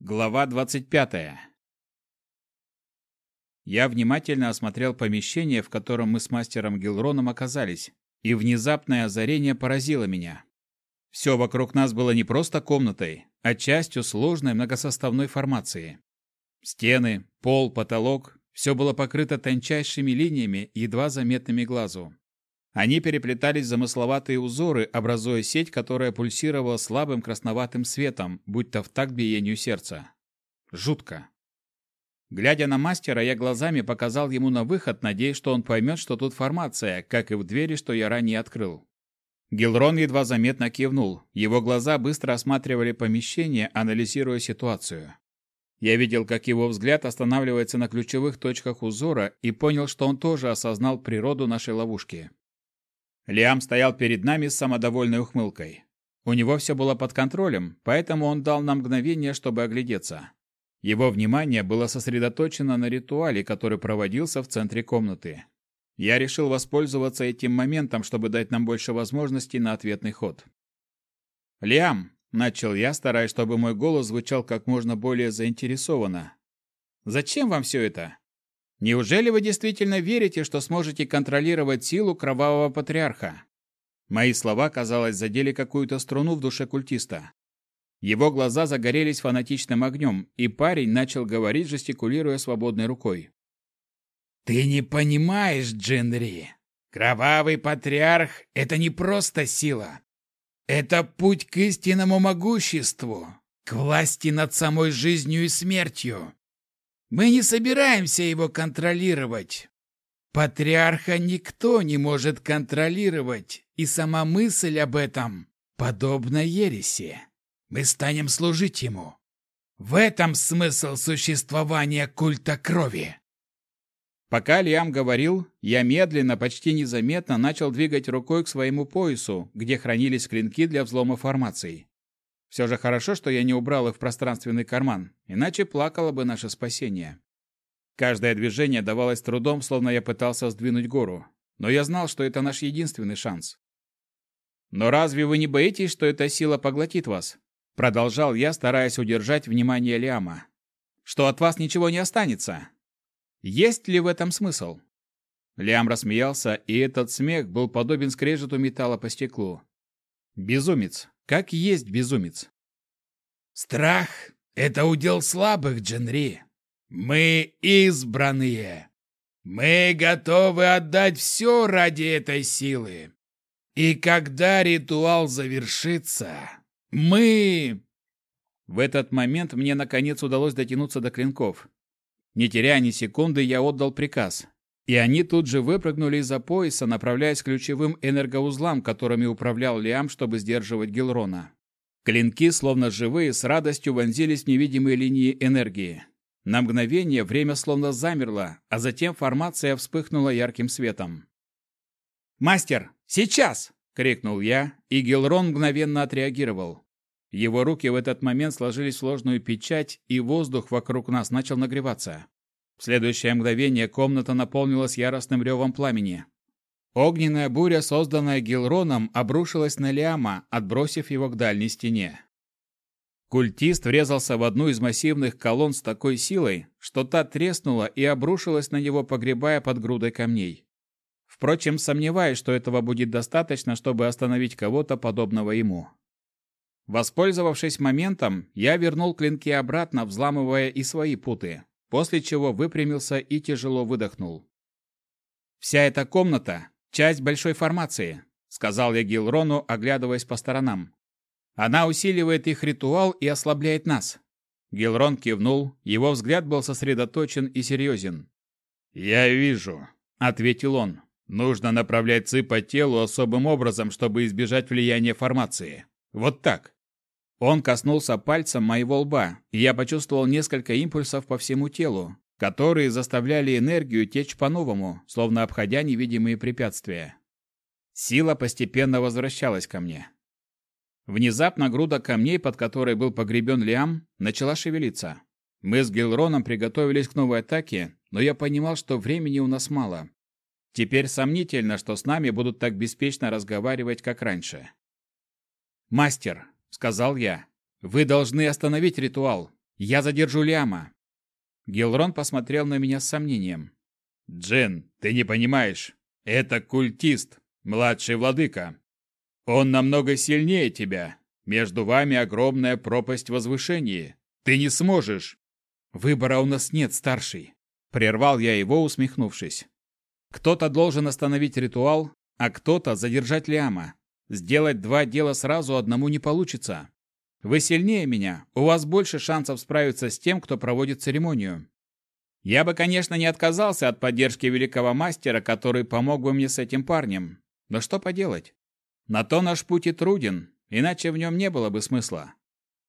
Глава 25. Я внимательно осмотрел помещение, в котором мы с мастером Гилроном оказались, и внезапное озарение поразило меня. Все вокруг нас было не просто комнатой, а частью сложной многосоставной формации. Стены, пол, потолок – все было покрыто тончайшими линиями, едва заметными глазу. Они переплетались замысловатые узоры, образуя сеть, которая пульсировала слабым красноватым светом, будто в такт биению сердца. Жутко. Глядя на мастера, я глазами показал ему на выход, надеясь, что он поймет, что тут формация, как и в двери, что я ранее открыл. Гилрон едва заметно кивнул. Его глаза быстро осматривали помещение, анализируя ситуацию. Я видел, как его взгляд останавливается на ключевых точках узора и понял, что он тоже осознал природу нашей ловушки. Лиам стоял перед нами с самодовольной ухмылкой. У него все было под контролем, поэтому он дал нам мгновение, чтобы оглядеться. Его внимание было сосредоточено на ритуале, который проводился в центре комнаты. Я решил воспользоваться этим моментом, чтобы дать нам больше возможностей на ответный ход. «Лиам», — начал я, стараясь, чтобы мой голос звучал как можно более заинтересованно. «Зачем вам все это? Неужели вы действительно верите, что сможете контролировать силу кровавого патриарха? Мои слова, казалось, задели какую-то струну в душе культиста. Его глаза загорелись фанатичным огнем, и парень начал говорить, жестикулируя свободной рукой. «Ты не понимаешь, Джинри. Кровавый патриарх — это не просто сила. Это путь к истинному могуществу, к власти над самой жизнью и смертью. Мы не собираемся его контролировать. Патриарха никто не может контролировать, и сама мысль об этом подобна ереси. Мы станем служить ему. В этом смысл существования культа крови. Пока Лиам говорил, я медленно, почти незаметно начал двигать рукой к своему поясу, где хранились клинки для взлома формаций. Все же хорошо, что я не убрал их в пространственный карман, иначе плакало бы наше спасение. Каждое движение давалось трудом, словно я пытался сдвинуть гору. Но я знал, что это наш единственный шанс. «Но разве вы не боитесь, что эта сила поглотит вас?» Продолжал я, стараясь удержать внимание Лиама. «Что от вас ничего не останется? Есть ли в этом смысл?» Лиам рассмеялся, и этот смех был подобен скрежету металла по стеклу. «Безумец! Как есть безумец. Страх — это удел слабых, Дженри. Мы избранные. Мы готовы отдать все ради этой силы. И когда ритуал завершится, мы... В этот момент мне наконец удалось дотянуться до клинков. Не теряя ни секунды, я отдал приказ. И они тут же выпрыгнули из-за пояса, направляясь к ключевым энергоузлам, которыми управлял Лиам, чтобы сдерживать Гилрона. Клинки, словно живые, с радостью вонзились в невидимые линии энергии. На мгновение время словно замерло, а затем формация вспыхнула ярким светом. «Мастер, сейчас!» — крикнул я, и Гилрон мгновенно отреагировал. Его руки в этот момент сложились в сложную печать, и воздух вокруг нас начал нагреваться. В следующее мгновение комната наполнилась яростным ревом пламени. Огненная буря, созданная Гилроном, обрушилась на Лиама, отбросив его к дальней стене. Культист врезался в одну из массивных колонн с такой силой, что та треснула и обрушилась на него, погребая под грудой камней. Впрочем, сомневаюсь, что этого будет достаточно, чтобы остановить кого-то подобного ему. Воспользовавшись моментом, я вернул клинки обратно, взламывая и свои путы после чего выпрямился и тяжело выдохнул. «Вся эта комната — часть большой формации», — сказал я Гилрону, оглядываясь по сторонам. «Она усиливает их ритуал и ослабляет нас». Гилрон кивнул, его взгляд был сосредоточен и серьезен. «Я вижу», — ответил он. «Нужно направлять ЦИ по телу особым образом, чтобы избежать влияния формации. Вот так. Он коснулся пальцем моего лба, и я почувствовал несколько импульсов по всему телу, которые заставляли энергию течь по-новому, словно обходя невидимые препятствия. Сила постепенно возвращалась ко мне. Внезапно груда камней, под которой был погребен Лиам, начала шевелиться. Мы с Гилроном приготовились к новой атаке, но я понимал, что времени у нас мало. Теперь сомнительно, что с нами будут так беспечно разговаривать, как раньше. «Мастер, — сказал я. «Вы должны остановить ритуал. Я задержу Ляма. Гилрон посмотрел на меня с сомнением. Джен, ты не понимаешь. Это культист, младший владыка. Он намного сильнее тебя. Между вами огромная пропасть возвышения. Ты не сможешь. Выбора у нас нет, старший. Прервал я его, усмехнувшись. Кто-то должен остановить ритуал, а кто-то задержать Ляма. Сделать два дела сразу одному не получится. Вы сильнее меня, у вас больше шансов справиться с тем, кто проводит церемонию. Я бы, конечно, не отказался от поддержки великого мастера, который помог бы мне с этим парнем. Но что поделать? На то наш путь и труден, иначе в нем не было бы смысла.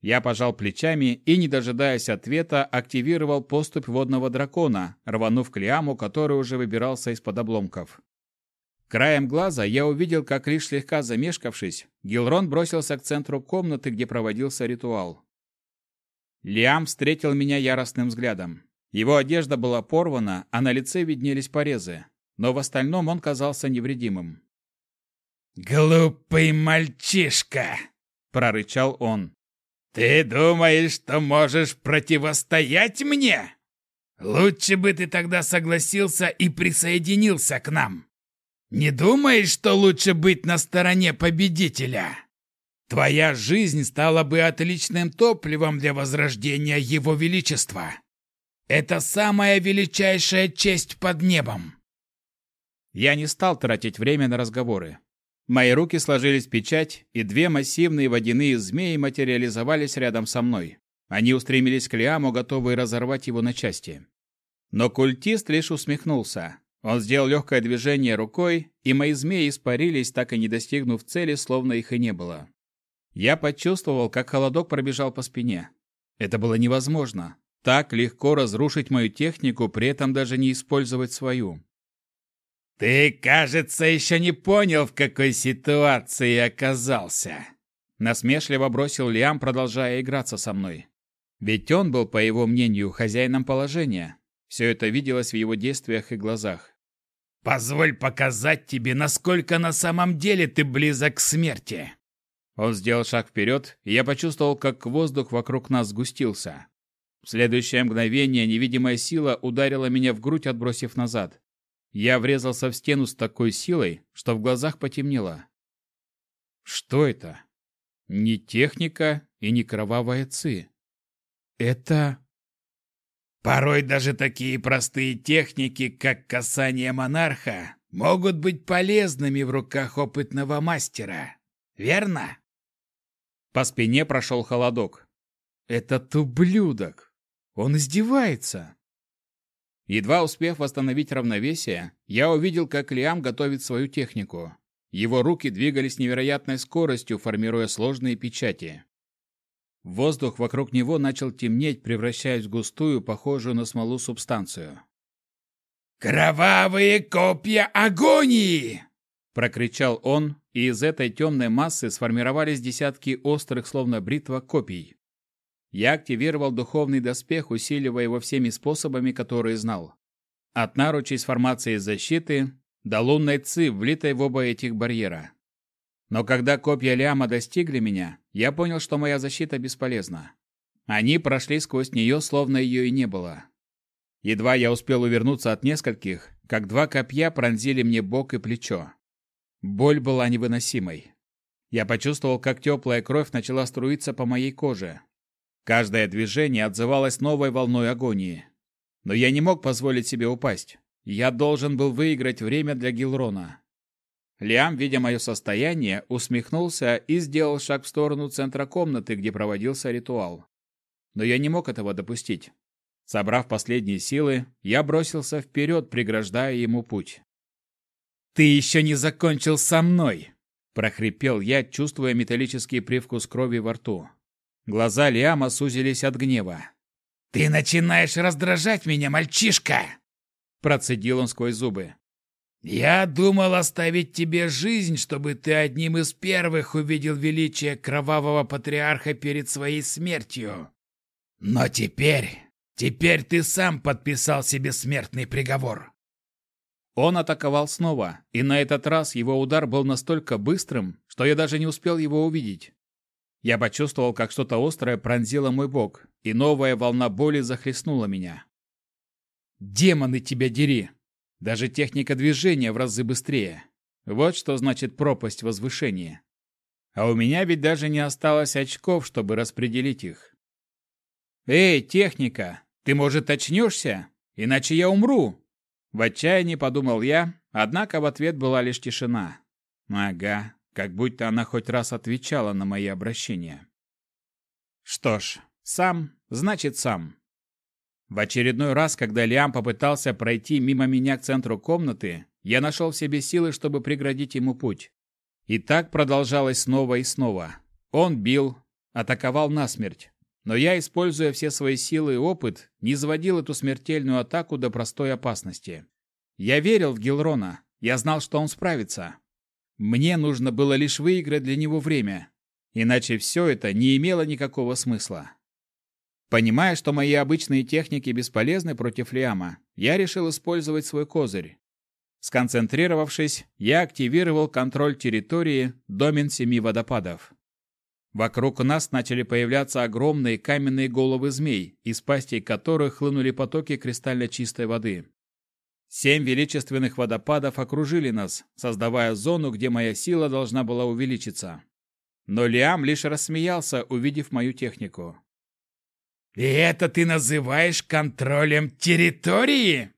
Я пожал плечами и, не дожидаясь ответа, активировал поступь водного дракона, рванув к Лиаму, который уже выбирался из-под обломков. Краем глаза я увидел, как лишь слегка замешкавшись, Гилрон бросился к центру комнаты, где проводился ритуал. Лиам встретил меня яростным взглядом. Его одежда была порвана, а на лице виднелись порезы, но в остальном он казался невредимым. «Глупый мальчишка!» — прорычал он. «Ты думаешь, что можешь противостоять мне? Лучше бы ты тогда согласился и присоединился к нам. Не думаешь, что лучше быть на стороне победителя? Твоя жизнь стала бы отличным топливом для возрождения Его Величества. Это самая величайшая честь под небом. Я не стал тратить время на разговоры. Мои руки сложились в печать, и две массивные водяные змеи материализовались рядом со мной. Они устремились к Лиаму, готовые разорвать его на части. Но культист лишь усмехнулся. Он сделал легкое движение рукой, и мои змеи испарились, так и не достигнув цели, словно их и не было. Я почувствовал, как холодок пробежал по спине. Это было невозможно. Так легко разрушить мою технику, при этом даже не использовать свою. «Ты, кажется, еще не понял, в какой ситуации оказался!» Насмешливо бросил Лиам, продолжая играться со мной. Ведь он был, по его мнению, хозяином положения. Все это виделось в его действиях и глазах. «Позволь показать тебе, насколько на самом деле ты близок к смерти!» Он сделал шаг вперед, и я почувствовал, как воздух вокруг нас сгустился. В следующее мгновение невидимая сила ударила меня в грудь, отбросив назад. Я врезался в стену с такой силой, что в глазах потемнело. Что это? Не техника и не кровавая ци. Это... Порой даже такие простые техники, как касание монарха, могут быть полезными в руках опытного мастера. Верно? По спине прошел холодок. Этот ублюдок! Он издевается! Едва успев восстановить равновесие, я увидел, как Лиам готовит свою технику. Его руки двигались невероятной скоростью, формируя сложные печати. Воздух вокруг него начал темнеть, превращаясь в густую, похожую на смолу субстанцию. «Кровавые копья агонии!» — прокричал он, и из этой темной массы сформировались десятки острых, словно бритва, копий. Я активировал духовный доспех, усиливая его всеми способами, которые знал. От наручей с формацией защиты до лунной ци, влитой в оба этих барьера. Но когда копья Ляма достигли меня, я понял, что моя защита бесполезна. Они прошли сквозь нее, словно ее и не было. Едва я успел увернуться от нескольких, как два копья пронзили мне бок и плечо. Боль была невыносимой. Я почувствовал, как теплая кровь начала струиться по моей коже, Каждое движение отзывалось новой волной агонии. Но я не мог позволить себе упасть. Я должен был выиграть время для Гилрона. Лиам, видя мое состояние, усмехнулся и сделал шаг в сторону центра комнаты, где проводился ритуал. Но я не мог этого допустить. Собрав последние силы, я бросился вперед, преграждая ему путь. «Ты еще не закончил со мной!» – прохрипел я, чувствуя металлический привкус крови во рту. Глаза Лиама сузились от гнева. «Ты начинаешь раздражать меня, мальчишка!» Процедил он сквозь зубы. «Я думал оставить тебе жизнь, чтобы ты одним из первых увидел величие кровавого патриарха перед своей смертью. Но теперь, теперь ты сам подписал себе смертный приговор». Он атаковал снова, и на этот раз его удар был настолько быстрым, что я даже не успел его увидеть. Я почувствовал, как что-то острое пронзило мой бок, и новая волна боли захлестнула меня. Демоны тебя дери! Даже техника движения в разы быстрее. Вот что значит пропасть возвышения. А у меня ведь даже не осталось очков, чтобы распределить их. «Эй, техника, ты, может, очнешься? Иначе я умру!» В отчаянии подумал я, однако в ответ была лишь тишина. Ага, как будто она хоть раз отвечала на мои обращения. Что ж, сам, значит сам. В очередной раз, когда Лиам попытался пройти мимо меня к центру комнаты, я нашел в себе силы, чтобы преградить ему путь. И так продолжалось снова и снова. Он бил, атаковал насмерть. Но я, используя все свои силы и опыт, не заводил эту смертельную атаку до простой опасности. Я верил в Гилрона. Я знал, что он справится. Мне нужно было лишь выиграть для него время. Иначе все это не имело никакого смысла. Понимая, что мои обычные техники бесполезны против Лиама, я решил использовать свой козырь. Сконцентрировавшись, я активировал контроль территории домен семи водопадов. Вокруг нас начали появляться огромные каменные головы змей, из пастей которых хлынули потоки кристально чистой воды. Семь величественных водопадов окружили нас, создавая зону, где моя сила должна была увеличиться. Но Лиам лишь рассмеялся, увидев мою технику. «И это ты называешь контролем территории?»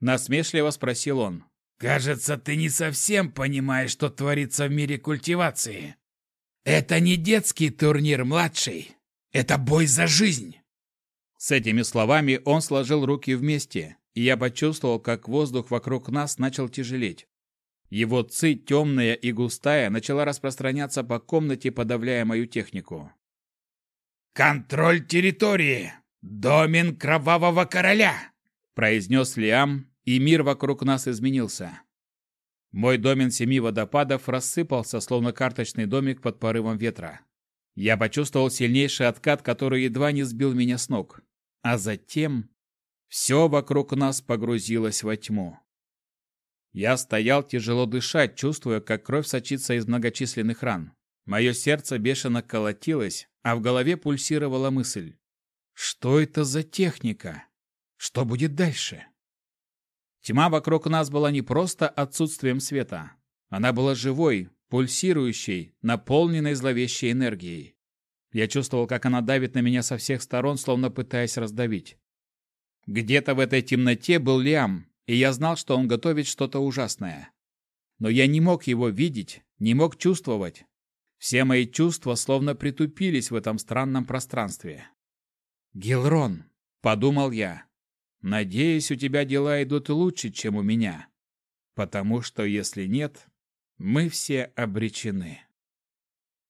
Насмешливо спросил он. «Кажется, ты не совсем понимаешь, что творится в мире культивации. Это не детский турнир, младший. Это бой за жизнь!» С этими словами он сложил руки вместе, и я почувствовал, как воздух вокруг нас начал тяжелеть. Его ци, темная и густая, начала распространяться по комнате, подавляя мою технику. «Контроль территории! Домен Кровавого Короля!» произнес Лиам, и мир вокруг нас изменился. Мой домен семи водопадов рассыпался, словно карточный домик под порывом ветра. Я почувствовал сильнейший откат, который едва не сбил меня с ног. А затем все вокруг нас погрузилось во тьму. Я стоял тяжело дышать, чувствуя, как кровь сочится из многочисленных ран. Мое сердце бешено колотилось, а в голове пульсировала мысль. Что это за техника? Что будет дальше? Тьма вокруг нас была не просто отсутствием света. Она была живой, пульсирующей, наполненной зловещей энергией. Я чувствовал, как она давит на меня со всех сторон, словно пытаясь раздавить. Где-то в этой темноте был Лиам, и я знал, что он готовит что-то ужасное. Но я не мог его видеть, не мог чувствовать, все мои чувства словно притупились в этом странном пространстве. «Гилрон», — подумал я, — «надеюсь, у тебя дела идут лучше, чем у меня, потому что если нет, мы все обречены».